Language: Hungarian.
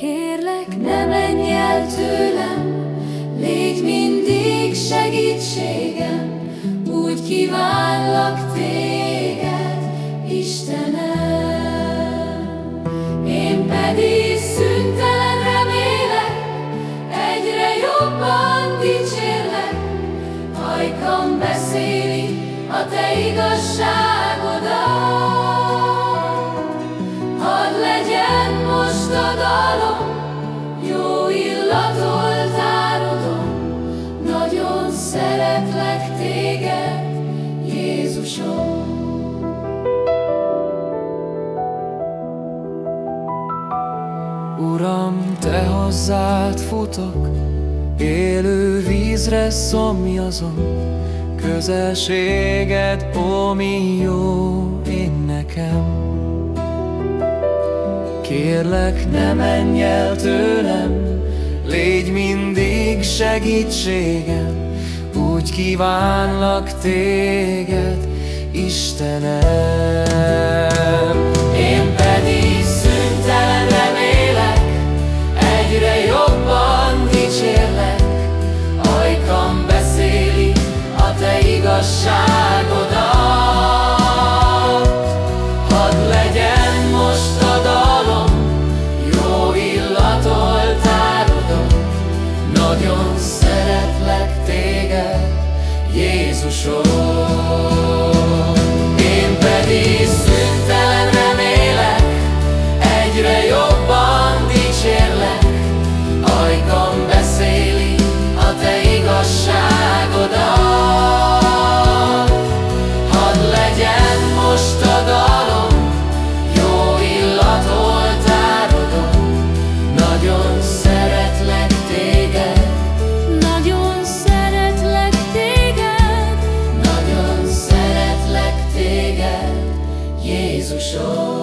Kérlek, ne menj el tőlem, légy mindig segítségem, úgy kívánlak téged, Istenem. Én pedig szüntelen remélek, egyre jobban dicsérlek, Ajkam beszéli a te igazságodat. Hadd legyen dalom, jó illatoltárodom, nagyon szeretlek téged, Jézusom. Uram, te hozzád futok, élő vízre szomjazom, közelséged, ó, mi jó én nekem. Kérlek, ne menj el tőlem, légy mindig segítségem, úgy kívánlak téged, Istenem. Nagyon szeretlek téged, Jézusom. Jezus show.